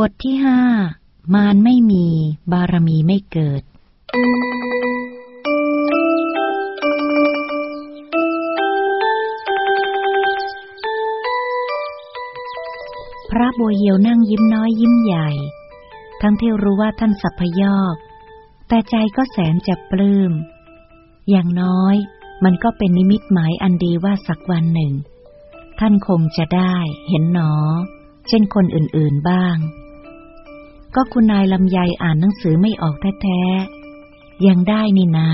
บทที่ห้ามารไม่มี บารมีไม่เกิด พระบัวเหียวนั่งยิ้มน้อยยิ้มใหญ่ ทั้งที่รู้ว่าท่านสัพยอก แต่ใจก็แสนจะปลื้ม อย่างน้อยมันก็เป็นนิมิตหมายอันดีว่าสักวันหนึ่ง ท่านคงจะได้เห็นหนอ เช่นคนอื่นๆบ้าง ก็คุณนายลำไยอ่านหนังสือไม่ออกแท้ๆ ยังได้นี่นา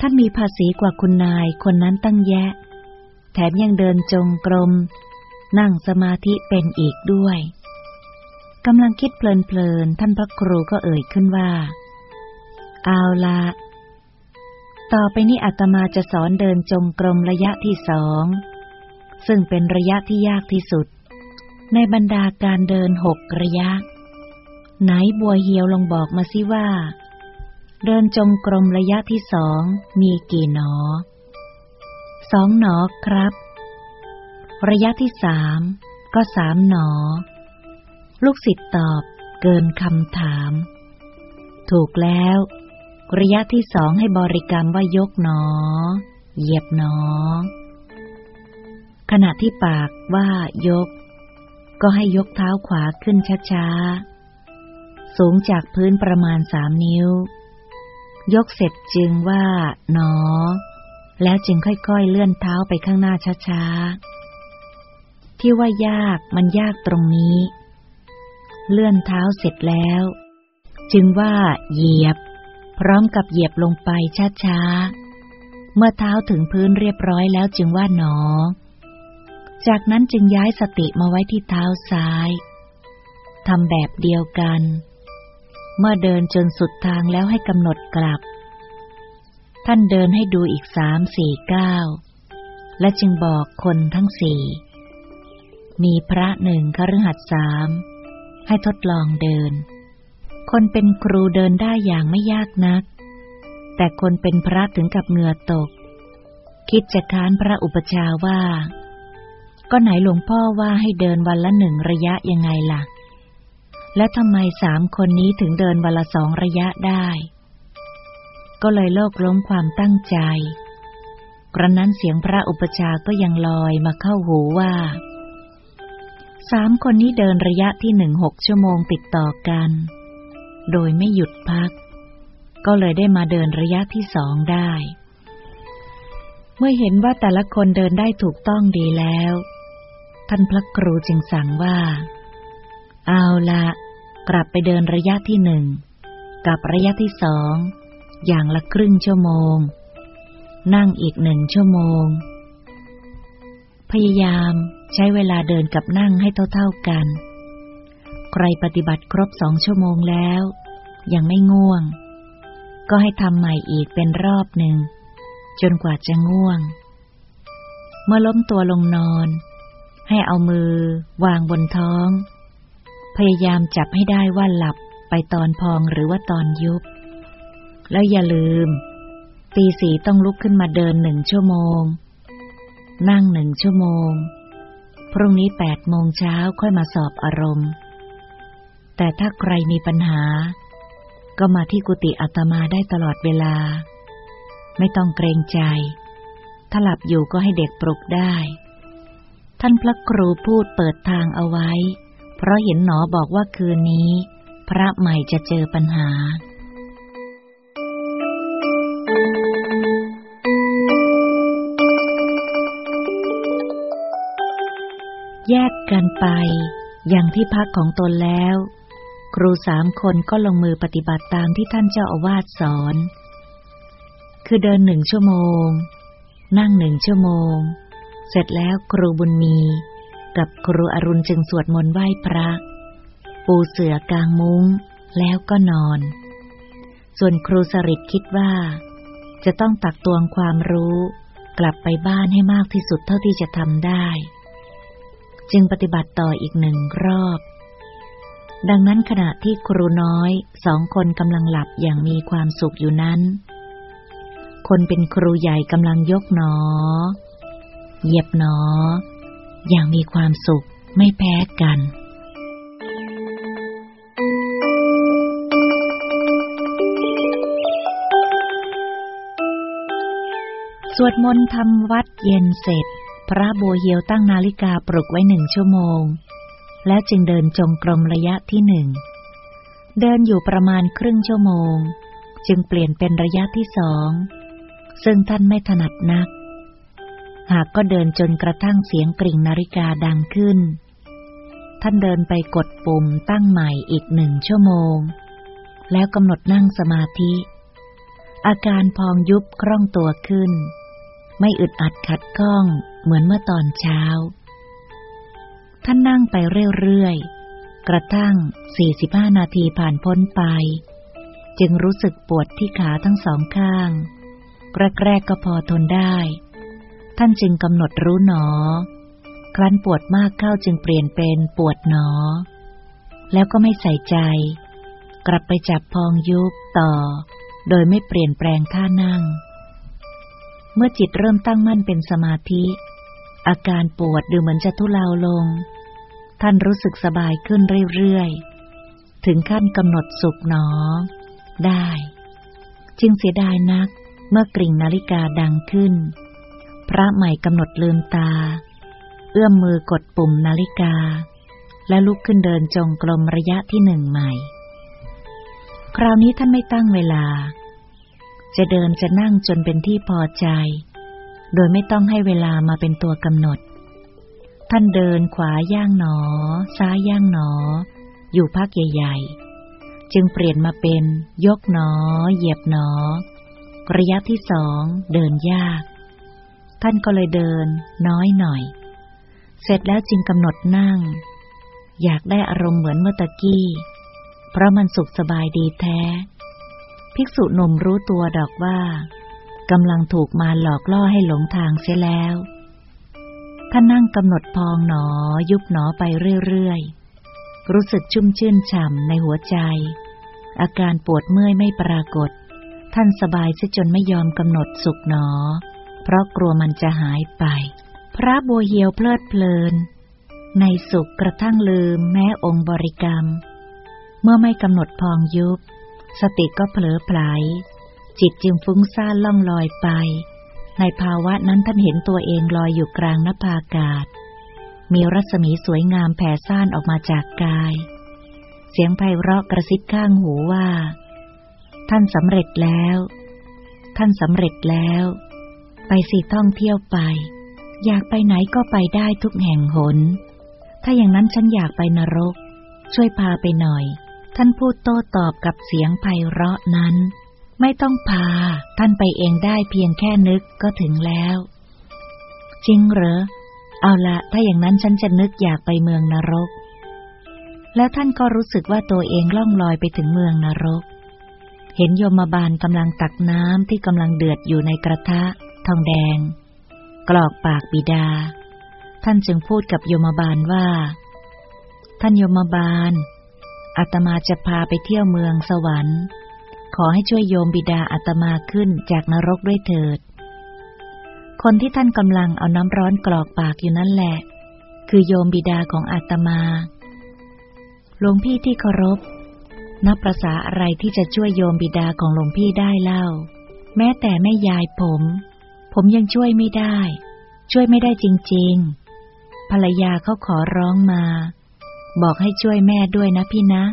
ท่านมีภาษีกว่าคุณนายคนนั้นตั้งแยะ แถมยังเดินจงกรม นั่งสมาธิเป็นอีกด้วยกำลังคิดเพลินๆ ท่านพระครูก็เอ่ยขึ้นว่า เอาละ ต่อไปนี้อาตมาจะสอนเดินจงกรมระยะที่สอง ซึ่งเป็นระยะที่ยากที่สุด ในบรรดาการเดินหกระยะ ไหนบัวเหียวลองบอกมาสิว่า เดินจงกรมระยะที่สองมีกี่หนอ สองหนอครับ ระยะที่สามก็สามหนอ ลูกศิษย์ตอบเกินคำถาม ถูกแล้ว ระยะที่สองให้บริกรรมว่ายกหนอ เหยียบหนอ ขณะที่ปากว่ายก ก็ให้ยกเท้าขวาขึ้นช้าๆ สูงจากพื้นประมาณสามนิ้ว ยกเสร็จจึงว่าหนอ แล้วจึงค่อยๆเลื่อนเท้าไปข้างหน้าช้าๆ ที่ว่ายากมันยากตรงนี้ เลื่อนเท้าเสร็จแล้ว จึงว่าเหยียบ พร้อมกับเหยียบลงไปช้าๆ เมื่อเท้าถึงพื้นเรียบร้อยแล้วจึงว่าหนอ จากนั้นจึงย้ายสติมาไว้ที่เท้าซ้ายทำแบบเดียวกัน เมื่อเดินจนสุดทางแล้วให้กำหนดกลับ ท่านเดินให้ดูอีกสามสี่เก้าและจึงบอกคนทั้งสี่ มีพระหนึ่งคฤหัสสามให้ทดลองเดิน คนเป็นครูเดินได้อย่างไม่ยากนัก แต่คนเป็นพระถึงกับเหงื่อตก คิดจะค้านพระอุปชาว่า ก็ไหนหลวงพ่อว่าให้เดินวันละหนึ่งระยะยังไงล่ะ และทำไมสามคนนี้ถึงเดินวันละสองระยะได้ ก็เลยโลกล้มความตั้งใจ กระนั้นเสียงพระอุปชาก็ยังลอยมาเข้าหูว่า สามคนนี้เดินระยะที่หนึ่งหกชั่วโมงติดต่อกัน โดยไม่หยุดพัก ก็เลยได้มาเดินระยะที่สองได้ เมื่อเห็นว่าแต่ละคนเดินได้ถูกต้องดีแล้ว ท่านพระครูจึงสั่งว่าเอาละ กลับไปเดินระยะที่หนึ่งกับระยะที่สองอย่างละครึ่งชั่วโมง นั่งอีกหนึ่งชั่วโมง พยายามใช้เวลาเดินกับนั่งให้เท่าๆกัน ใครปฏิบัติครบสองชั่วโมงแล้ว ยังไม่ง่วง ก็ให้ทำใหม่อีกเป็นรอบหนึ่ง จนกว่าจะง่วง เมื่อล้มตัวลงนอน ให้เอามือวางบนท้อง พยายามจับให้ได้ว่าหลับไปตอนพองหรือว่าตอนยุบ แล้วอย่าลืม ตีสีต้องลุกขึ้นมาเดินหนึ่งชั่วโมง นั่งหนึ่งชั่วโมง พรุ่งนี้แปดโมงเช้าค่อยมาสอบอารมณ์ แต่ถ้าใครมีปัญหา ก็มาที่กุฏิอัตมาได้ตลอดเวลา ไม่ต้องเกรงใจ ถ้าหลับอยู่ก็ให้เด็กปลุกได้ ท่านพระครูพูดเปิดทางเอาไว้ เพราะเห็นหนอบอกว่าคืนนี้ พระใหม่จะเจอปัญหา แยกกันไป อย่างที่พักของตนแล้ว ครูสามคนก็ลงมือปฏิบัติตามที่ท่านเจ้าอาวาสสอน คือเดินหนึ่งชั่วโมง นั่งหนึ่งชั่วโมง เสร็จแล้วครูบุญมี กับครูอรุณจึงสวดมนต์ไหว้พระ ปูเสือกางมุง้งแล้วก็นอน ส่วนครูสริตคิดว่า จะต้องตักตวงความรู้ กลับไปบ้านให้มากที่สุดเท่าที่จะทำได้ จึงปฏิบัติต่ออีกหนึ่งรอบ ดังนั้นขณะที่ครูน้อยสองคนกำลังหลับอย่างมีความสุขอยู่นั้น คนเป็นครูใหญ่กำลังยกหนอ เหยียบหนอ อย่างมีความสุขไม่แพ้กันสวดมนต์ทำวัดเย็นเสร็จ พระโบเฮียวตั้งนาฬิกาปลุกไว้หนึ่งชั่วโมง แล้วจึงเดินจงกรมระยะที่หนึ่ง เดินอยู่ประมาณครึ่งชั่วโมง จึงเปลี่ยนเป็นระยะที่สอง ซึ่งท่านไม่ถนัดนัก หากก็เดินจนกระทั่งเสียงกริ่งนาฬิกาดังขึ้น ท่านเดินไปกดปุ่มตั้งใหม่อีกหนึ่งชั่วโมง แล้วกำหนดนั่งสมาธิ อาการพองยุบคล่องตัวขึ้น ไม่อึดอัดขัดข้องเหมือนเมื่อตอนเช้า ท่านนั่งไปเรื่อยๆ กระทั่ง 45 นาทีผ่านพ้นไป จึงรู้สึกปวดที่ขาทั้งสองข้างแรกๆก็พอทนได้ ท่านจึงกำหนดรู้หนอ ครั้นปวดมากเข้าจึงเปลี่ยนเป็นปวดหนอ แล้วก็ไม่ใส่ใจ กลับไปจับพองยุบต่อ โดยไม่เปลี่ยนแปลงท่านั่ง เมื่อจิตเริ่มตั้งมั่นเป็นสมาธิ อาการปวดดูเหมือนจะทุเลาลง ท่านรู้สึกสบายขึ้นเรื่อยๆ ถึงขั้นกำหนดสุขหนอ ได้ จึงเสียดายนักเมื่อกริ่งนาฬิกาดังขึ้น พระใหม่กำหนดลืมตา เอื้อมมือกดปุ่มนาฬิกา และลุกขึ้นเดินจงกรมระยะที่หนึ่งใหม่ คราวนี้ท่านไม่ตั้งเวลา จะเดินจะนั่งจนเป็นที่พอใจ โดยไม่ต้องให้เวลามาเป็นตัวกำหนด ท่านเดินขวาย่างหนอ ซ้ายย่างหนอ อยู่พักใหญ่ๆ จึงเปลี่ยนมาเป็นยกหนอ เหยียบหนอ ระยะที่สองเดินยาก ท่านก็เลยเดิน น้อยหน่อย เสร็จแล้วจึงกำหนดนั่ง อยากได้อารมณ์เหมือนเมื่อตะกี้ เพราะมันสุขสบายดีแท้ ภิกษุหนุ่มรู้ตัวดอกว่ากำลังถูกมาหลอกล่อให้หลงทางเสียแล้วท่านนั่งกำหนดพองหนอยุบหนอไปเรื่อยๆ รู้สึกชุ่มชื่นฉ่ำในหัวใจ อาการปวดเมื่อยไม่ปรากฏ ท่านสบายซะจนไม่ยอมกำหนดสุขหนอ เพราะกลัวมันจะหายไป พระบัวเหียวเพลิดเพลิน ในสุขกระทั่งลืมแม้องค์บริกรรม เมื่อไม่กำหนดพองยุบ สติก็เผลอไผลจิตจึงฟุ้งซ่านล่องลอยไป ในภาวะนั้นท่านเห็นตัวเองลอยอยู่กลางนภาอากาศ มีรัศมีสวยงามแผ่ซ่านออกมาจากกาย เสียงไพเราะกระซิบข้างหูว่า ท่านสำเร็จแล้ว ท่านสำเร็จแล้ว ไปสิท่องเที่ยวไป อยากไปไหนก็ไปได้ทุกแห่งหน ถ้าอย่างนั้นฉันอยากไปนรก ช่วยพาไปหน่อย ท่านพูดโต้ตอบกับเสียงไพเราะนั้น ไม่ต้องพา ท่านไปเองได้เพียงแค่นึกก็ถึงแล้ว จริงเหรอ เอาละถ้าอย่างนั้นฉันจะนึกอยากไปเมืองนรก แล้วท่านก็รู้สึกว่าตัวเองล่องลอยไปถึงเมืองนรก เห็นโยมบาลกำลังตักน้ำที่กำลังเดือดอยู่ในกระทะ ทองแดง กรอกปากบิดา ท่านจึงพูดกับโยมบาลว่า ท่านโยมบาลอาตมาจะพาไปเที่ยวเมืองสวรรค์ ขอให้ช่วยโยมบิดาอาตมาขึ้นจากนรกด้วยเถิด คนที่ท่านกำลังเอาน้ำร้อนกรอกปากอยู่นั่นแหละ คือโยมบิดาของอาตมาหลวงพี่ที่เคารพ นับประษาอะไรที่จะช่วยโยมบิดาของหลวงพี่ได้เล่า แม้แต่แม่ยายผม ผมยังช่วยไม่ได้ ช่วยไม่ได้จริง ๆ ภรรยาเขาขอร้องมา บอกให้ช่วยแม่ด้วยนะพี่นะ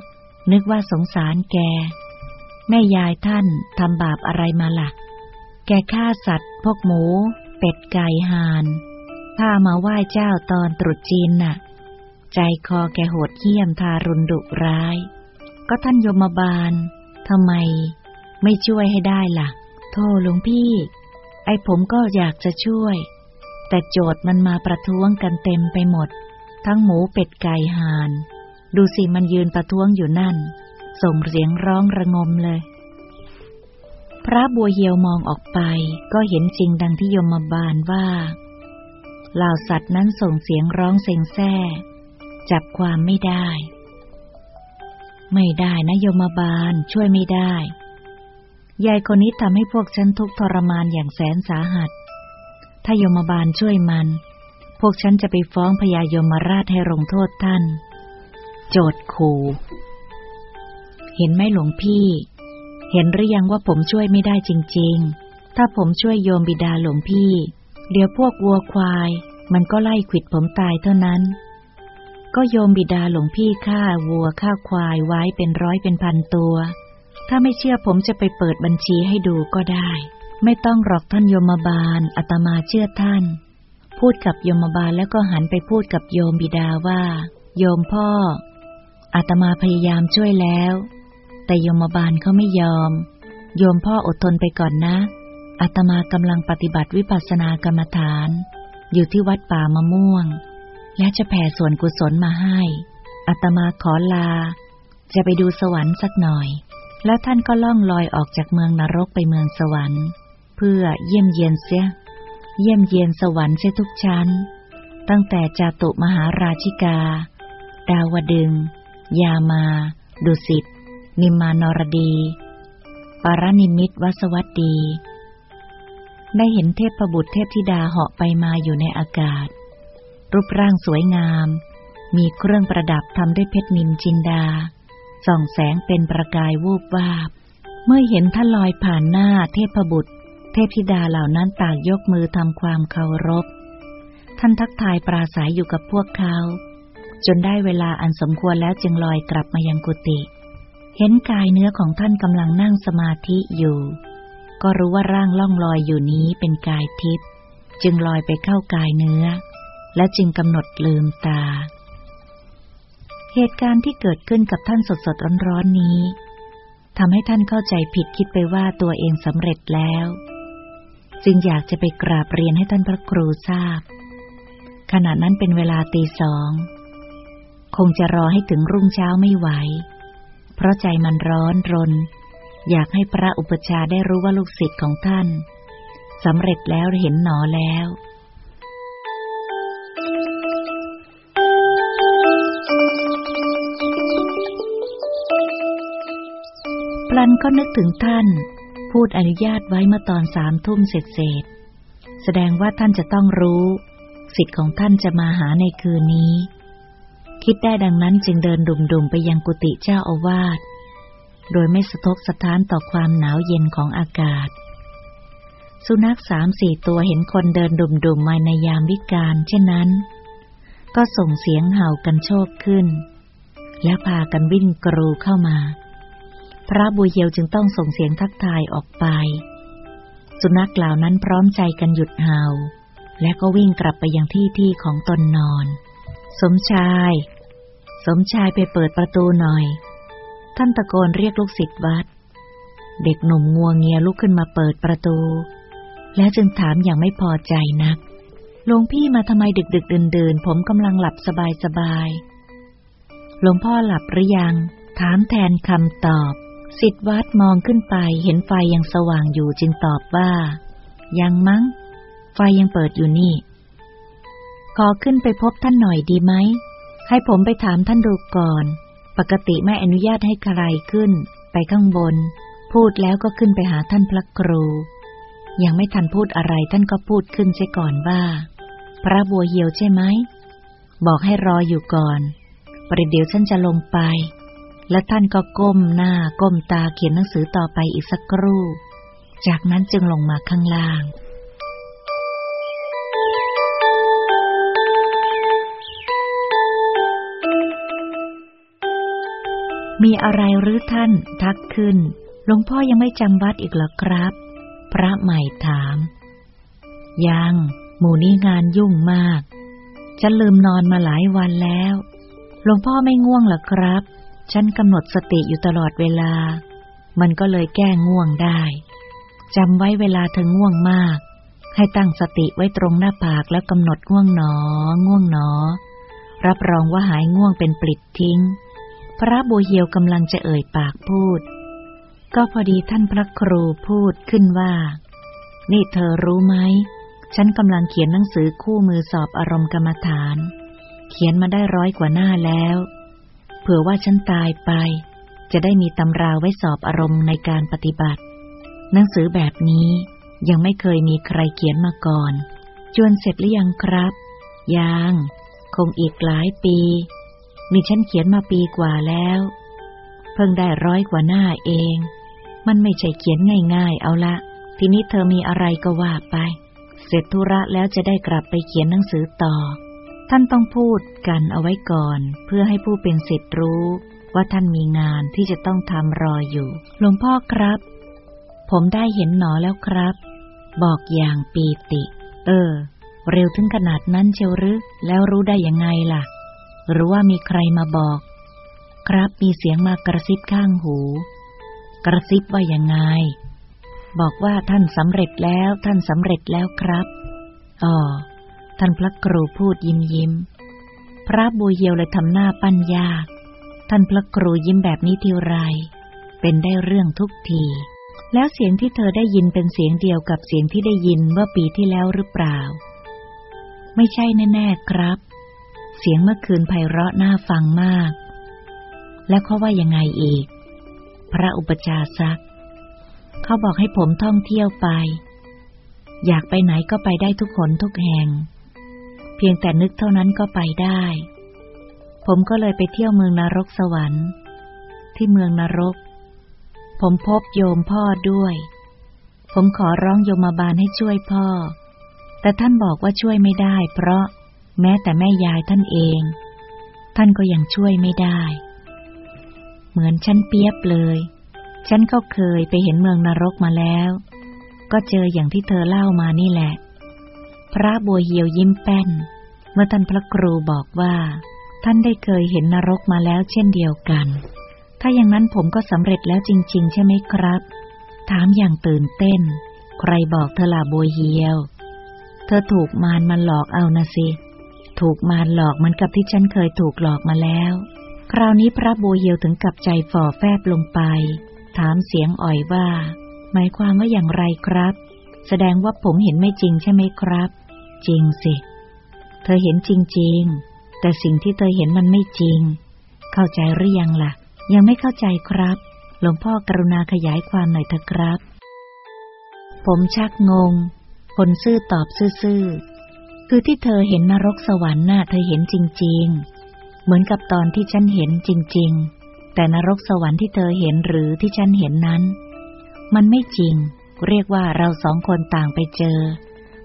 นึกว่าสงสารแก แม่ยายท่านทำบาปอะไรมาละ่ะ แกฆ่าสัตว์ พวกหมู เป็ดไก่ห่านข้ามาไหว้เจ้าตอนตรุษจีนน่ะ ใจคอแกโหดเหี้ยมทารุณดุร้าย ก็ท่านยมบาลทำไม ไม่ช่วยให้ได้ละ่ะ โทษหลวงพี่ ไอ้ผมก็อยากจะช่วย แต่โจทย์มันมาประท้วงกันเต็มไปหมด ทั้งหมูเป็ดไก่ห่าน ดูสิมันยืนประท้วงอยู่นั่น ส่งเสียงร้องระงมเลย พระบัวเหียวมองออกไป ก็เห็นจริงดังที่ยมบาลว่าเหล่าสัตว์นั้นส่งเสียงร้องเซ็งแซ่จับความไม่ได้ ไม่ได้นะโยมบาลช่วยไม่ได้ ยายคนนี้ทำให้พวกฉันทุกทรมานอย่างแสนสาหัส ถ้ายมบาลช่วยมัน พวกฉันจะไปฟ้องพญายมราชให้ลงโทษท่าน โจดขู่ เห็นไหมหลวงพี่ เห็นหรือยังว่าผมช่วยไม่ได้จริง ๆ ถ้าผมช่วยโยมบิดาหลวงพี่ เดี๋ยวพวกวัวควาย มันก็ไล่ขิดผมตายเท่านั้น ก็โยมบิดาหลวงพี่ฆ่าวัวฆ่าควายไว้เป็นร้อยเป็นพันตัว ถ้าไม่เชื่อผมจะไปเปิดบัญชีให้ดูก็ได้ ไม่ต้องหรอกท่านโยมบาลอาตมาเชื่อท่าน พูดกับโยมบาลแล้วก็หันไปพูดกับโยมบิดาว่า โยมพ่ออาตมาพยายามช่วยแล้ว แต่โยมบาลเขาไม่ยอม โยมพ่ออดทนไปก่อนนะอาตมากำลังปฏิบัติวิปัสสนากรรมฐาน อยู่ที่วัดป่ามะม่วง และจะแผ่ส่วนกุศลมาให้อาตมาขอลา จะไปดูสวรรค์สักหน่อย แล้วท่านก็ล่องลอยออกจากเมืองนรกไปเมืองสวรรค์ เพื่อเยี่ยมเยียนเสีย เยี่ยมเยียนสวรรค์เสียทุกชั้น ตั้งแต่จาตุมหาราชิกา ดาวดึง ยามา ดุสิต นิมานรดี ปารนิมิตวสวัสดี ได้เห็นเทพประบุตรเทพธิดาเหาะไปมาอยู่ในอากาศ รูปร่างสวยงาม มีเครื่องประดับทำด้วยเพชรนินจินดา ส่องแสงเป็นประกายวูบวาบ เมื่อเห็นท่านลอยผ่านหน้าเทพบุตร เทพธิดาเหล่านั้นต่างยกมือทำความเคารพ ท่านทักทายปราศัยอยู่กับพวกเขา จนได้เวลาอันสมควรแล้วจึงลอยกลับมายังกุฏิเห็นกายเนื้อของท่านกำลังนั่งสมาธิอยู่ ก็รู้ว่าร่างล่องลอยอยู่นี้เป็นกายทิพย์จึงลอยไปเข้ากายเนื้อ และจึงกำหนดลืมตา เหตุการณ์ที่เกิดขึ้นกับท่านสดสดร้อนๆนี้ทำให้ท่านเข้าใจผิดคิดไปว่าตัวเองสำเร็จแล้ว จึงอยากจะไปกราบเรียนให้ท่านพระครูทราบ ขณะนั้นเป็นเวลาตีสอง คงจะรอให้ถึงรุ่งเช้าไม่ไหว เพราะใจมันร้อนรน อยากให้พระอุปชาได้รู้ว่าลูกศิษย์ของท่านสำเร็จแล้วเห็นหนอแล้ว พลันก็นึกถึงท่าน พูดอนุญาตไว้เมื่อตอนสามทุ่มเสร็จเสร็จ แสดงว่าท่านจะต้องรู้ สิทธิ์ของท่านจะมาหาในคืนนี้ คิดได้ดังนั้นจึงเดินดุ่มๆไปยังกุฏิเจ้าอาวาส โดยไม่สะทกสะท้านต่อความหนาวเย็นของอากาศ สุนัขสามสี่ตัวเห็นคนเดินดุ่มๆมาในยามวิกาลเช่นนั้น ก็ส่งเสียงเห่ากันโชคขึ้น และพากันวิ่งกรูเข้ามา พระบุญเยวจึงต้องส่งเสียงทักทายออกไป สุนัขเหล่านั้นพร้อมใจกันหยุดเห่า และก็วิ่งกลับไปยังที่ที่ของตนนอน สมชาย สมชายไปเปิดประตูหน่อย ท่านตะโกนเรียกลูกศิษย์วัด เด็กหนุ่มงัวงเงียลุกขึ้นมาเปิดประตู แล้วจึงถามอย่างไม่พอใจนักหลวงพี่มาทำไมดึกดึกเดินเดินผมกำลังหลับสบายสบายหลวงพ่อหลับหรือยัง ถามแทนคำตอบ สิทธิวัดมองขึ้นไปเห็นไฟยังสว่างอยู่จึงตอบว่า ยังมั้ง ไฟยังเปิดอยู่นี่ ขอขึ้นไปพบท่านหน่อยดีไหม ให้ผมไปถามท่านดูก่อน ปกติไม่อนุญาตให้ใครขึ้น ไปข้างบน พูดแล้วก็ขึ้นไปหาท่านพระครู ยังไม่ทันพูดอะไรท่านก็พูดขึ้นใช่ก่อนว่า พระบัวเหียวใช่ไหม บอกให้รออยู่ก่อนประเดี๋ยวฉันจะลงไป และท่านก็ก้มหน้าก้มตาเขียนหนังสือต่อไปอีกสักครู่ จากนั้นจึงลงมาข้างล่าง มีอะไรหรือท่านทักขึ้น หลวงพ่อยังไม่จำวัดอีกหรอครับ พระใหม่ถาม ยัง หมู่นี้งานยุ่งมาก ฉันลืมนอนมาหลายวันแล้ว หลวงพ่อไม่ง่วงหรอครับ ฉันกำหนดสติอยู่ตลอดเวลา มันก็เลยแก้ง่วงได้จำไว้เวลาเธอง่วงมาก ให้ตั้งสติไว้ตรงหน้าผากแล้วกำหนดง่วงหนอ ง่วงหนอ รับรองว่าหายง่วงเป็นปลิดทิ้ง พระบัวเหียวกำลังจะเอ่ยปากพูด ก็พอดีท่านพระครูพูดขึ้นว่า นี่เธอรู้ไหม ฉันกำลังเขียนหนังสือคู่มือสอบอารมณ์กรรมฐาน เขียนมาได้ร้อยกว่าหน้าแล้ว เผื่อว่าฉันตายไป จะได้มีตำราไว้สอบอารมณ์ในการปฏิบัติ หนังสือแบบนี้ยังไม่เคยมีใครเขียนมาก่อน จวนเสร็จหรือยังครับ ยัง คงอีกหลายปี มีฉันเขียนมาปีกว่าแล้ว เพิ่งได้ร้อยกว่าหน้าเอง มันไม่ใช่เขียนง่ายๆ เอาละ ทีนี้เธอมีอะไรก็ว่าไป เสร็จธุระแล้วจะได้กลับไปเขียนหนังสือต่อ ท่านต้องพูดกันเอาไว้ก่อน เพื่อให้ผู้เป็นศิษย์รู้ ว่าท่านมีงานที่จะต้องทำรออยู่ หลวงพ่อครับ ผมได้เห็นหนอแล้วครับ บอกอย่างปีติ เออ เร็วถึงขนาดนั้นเชียวหรือแล้วรู้ได้ยังไงล่ะ หรือว่ามีใครมาบอก ครับมีเสียงมากระซิบข้างหู กระซิบว่ายังไง บอกว่าท่านสำเร็จแล้วท่านสำเร็จแล้วครับอ๋อ ท่านพระครูพูดยิ้มยิ้ม พระบุญเยียวเลยทำหน้าปั้นยาก ท่านพระครูยิ้มแบบนี้ทีไร เป็นได้เรื่องทุกที แล้วเสียงที่เธอได้ยินเป็นเสียงเดียวกับเสียงที่ได้ยินเมื่อปีที่แล้วหรือเปล่า ไม่ใช่แน่ๆครับ เสียงเมื่อคืนไพเราะน่าฟังมาก แล้วเขาว่ายังไงอีก พระอุปชาซักเขาบอกให้ผมท่องเที่ยวไป อยากไปไหนก็ไปได้ทุกคนทุกแห่ง พียงแต่นึกเท่านั้นก็ไปได้ ผมก็เลยไปเที่ยวเมืองนรกสวรรค์ ที่เมืองนรก ผมพบโยมพ่อด้วย ผมขอร้องโยมบาลให้ช่วยพ่อ แต่ท่านบอกว่าช่วยไม่ได้ เพราะแม้แต่แม่ยายท่านเอง ท่านก็ยังช่วยไม่ได้ เหมือนฉันเปียบเลย ฉันก็เคยไปเห็นเมืองนรกมาแล้ว ก็เจออย่างที่เธอเล่ามานี่แหละ พระบัวเหียวยิ้มแป้น เมื่อท่านพระครูบอกว่า ท่านได้เคยเห็นนรกมาแล้วเช่นเดียวกัน ถ้าอย่างนั้นผมก็สำเร็จแล้วจริง ๆ ใช่ไหมครับ ถามอย่างตื่นเต้น ใครบอกเธอล่ะบัวเหียว เธอถูกมารมันหลอกเอานะสิ ถูกมารหลอกเหมือนกับที่ฉันเคยถูกหลอกมาแล้ว คราวนี้พระบัวเหียวถึงกับใจฝ่อแฟบลงไป ถามเสียงอ่อยว่า หมายความว่าอย่างไรครับ แสดงว่าผมเห็นไม่จริงใช่ไหมครับ จริงสิ เธอเห็นจริง ๆ แต่สิ่งที่เธอเห็นมันไม่จริง เข้าใจหรือยังล่ะ ยังไม่เข้าใจครับ หลวงพ่อกรุณาขยายความหน่อยเถอะครับ ผมชักงงคนซื่อตอบซื่อๆ คือที่เธอเห็นนรกสวรรค์น่ะเธอเห็นจริง ๆ เหมือนกับตอนที่ฉันเห็นจริง ๆ แต่นรกสวรรค์ที่เธอเห็นหรือที่ฉันเห็นนั้น มันไม่จริง เรียกว่าเราสองคนต่างไปเจอ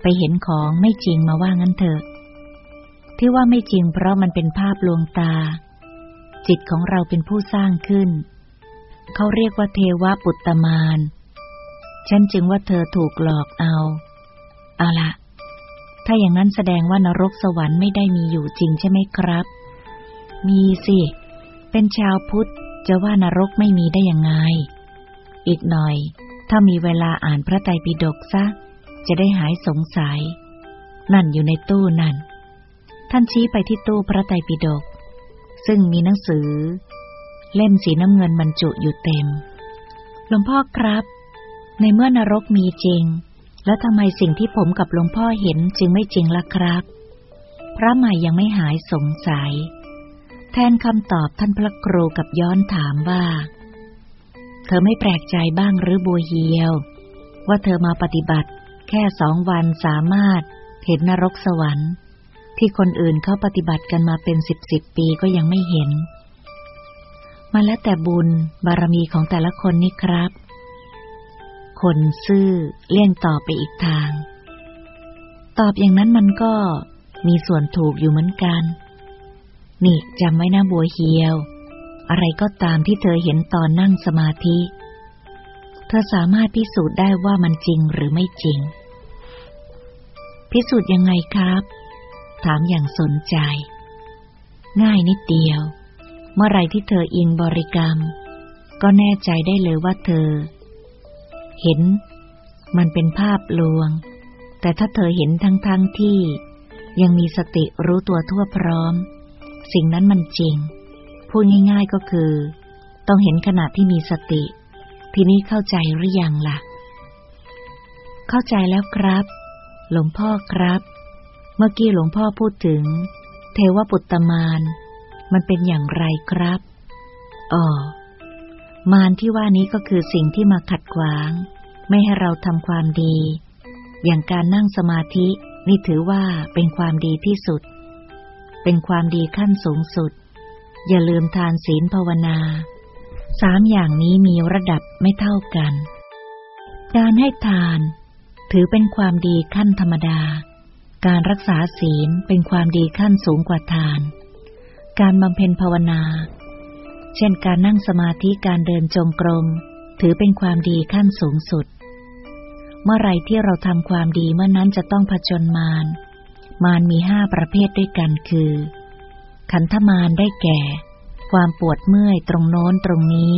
ไปเห็นของไม่จริงมาว่างั้นเถอะ ที่ว่าไม่จริงเพราะมันเป็นภาพลวงตา จิตของเราเป็นผู้สร้างขึ้น เขาเรียกว่าเทวปุตตมาน ฉันจึงว่าเธอถูกหลอกเอา เอาละถ้าอย่างนั้นแสดงว่านรกสวรรค์ไม่ได้มีอยู่จริงใช่ไหมครับ มีสิ เป็นชาวพุทธจะว่านรกไม่มีได้ยังไง อีกหน่อย ถ้ามีเวลาอ่านพระไตรปิฎกซะ จะได้หายสงสัย นั่นอยู่ในตู้นั่น ท่านชี้ไปที่ตู้พระไตรปิฎกซึ่งมีหนังสือ เล่มสีน้ำเงินบรรจุอยู่เต็ม หลวงพ่อครับ ในเมื่อนรกมีจริง แล้วทำไมสิ่งที่ผมกับหลวงพ่อเห็นจึงไม่จริงล่ะครับ พระใหม่ยังไม่หายสงสัย แทนคำตอบท่านพระครูกับย้อนถามว่า เธอไม่แปลกใจบ้างหรือบัวเฮียว ว่าเธอมาปฏิบัติ แค่สองวันสามารถเห็นนรกสวรรค์ ที่คนอื่นเขาปฏิบัติกันมาเป็นสิบสิบปีก็ยังไม่เห็น มาแล้วแต่บุญบารมีของแต่ละคนนี่ครับ คนซื่อเลี่ยงต่อไปอีกทาง ตอบอย่างนั้นมันก็มีส่วนถูกอยู่เหมือนกัน นี่จำไว้นะบัวเฮียว อะไรก็ตามที่เธอเห็นตอนนั่งสมาธิ เธอสามารถพิสูจน์ได้ว่ามันจริงหรือไม่จริง พิสูจน์ยังไงครับ ถามอย่างสนใจ ง่ายนิดเดียว เมื่อไรที่เธออิงบริกรรม ก็แน่ใจได้เลยว่าเธอ เห็น มันเป็นภาพลวง แต่ถ้าเธอเห็นทั้งๆทที่ ยังมีสติรู้ตัวทั่วพร้อม สิ่งนั้นมันจริง พูดง่าย ๆก็คือ ต้องเห็นขณะที่มีสติ ทีนี้เข้าใจหรือยังล่ะ เข้าใจแล้วครับ หลวงพ่อครับ เมื่อกี้หลวงพ่อพูดถึง เทวปุตตมาน มันเป็นอย่างไรครับอ๋อมารที่ว่านี้ก็คือสิ่งที่มาขัดขวาง ไม่ให้เราทำความดี อย่างการนั่งสมาธินี่ถือว่าเป็นความดีที่สุด เป็นความดีขั้นสูงสุด อย่าลืมทานศีลภาวนา สามอย่างนี้มีระดับไม่เท่ากัน การให้ทาน ถือเป็นความดีขั้นธรรมดา การรักษาศีลเป็นความดีขั้นสูงกว่าทาน การบำเพ็ญภาวนา เช่นการนั่งสมาธิการเดินจงกรม ถือเป็นความดีขั้นสูงสุด เมื่อไรที่เราทำความดีเมื่อนั้นจะต้องผจญมาร มารมีห้าประเภทด้วยกันคือ ขันธมารได้แก่ ความปวดเมื่อยตรงโน้นตรงนี้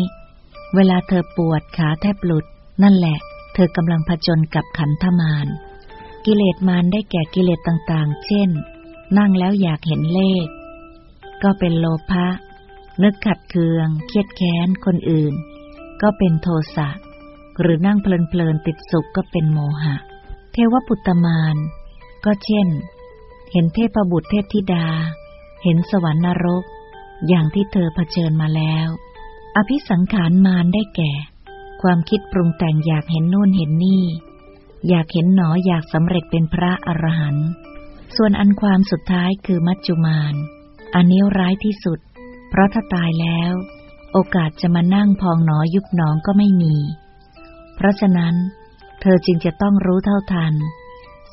เวลาเธอปวดขาแทบหลุด นั่นแหละ เธอกำลังผจญกับขันธมาร กิเลสมารได้แก่กิเลสต่างๆ เช่น นั่งแล้วอยากเห็นเลข ก็เป็นโลภะ นึกขัดเคือง เครียดแค้นคนอื่น ก็เป็นโทสะ หรือนั่งเพลินๆติดสุขก็เป็นโมหะ เทวปุตตมาร ก็เช่น เห็นเทพบุตรเทพธิดา เห็นสวรรค์นรก อย่างที่เธอเผชิญมาแล้ว อภิสังขารมารได้แก่ ความคิดปรุงแต่งอยากเห็นนู่นเห็นนี่ อยากเห็นหนออยากสำเร็จเป็นพระอรหันต์ส่วนอันความสุดท้ายคือมัจจุมานอันนี้ร้ายที่สุด เพราะถ้าตายแล้ว โอกาสจะมานั่งพองหนอยุบหนองก็ไม่มี เพราะฉะนั้น เธอจึงจะต้องรู้เท่าทัน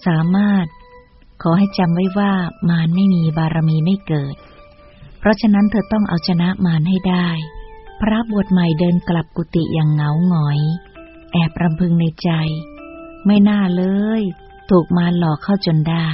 สามารถ ขอให้จำไว้ว่ามารไม่มีบารมีไม่เกิด ราะฉะนั้นเธอต้องเอาชนะมารให้ได้ พระบวชใหม่เดินกลับกุฏิอย่างเหงาหงอย แอบรำพึงในใจ ไม่น่าเลย ถูกมารหลอกเข้าจนได้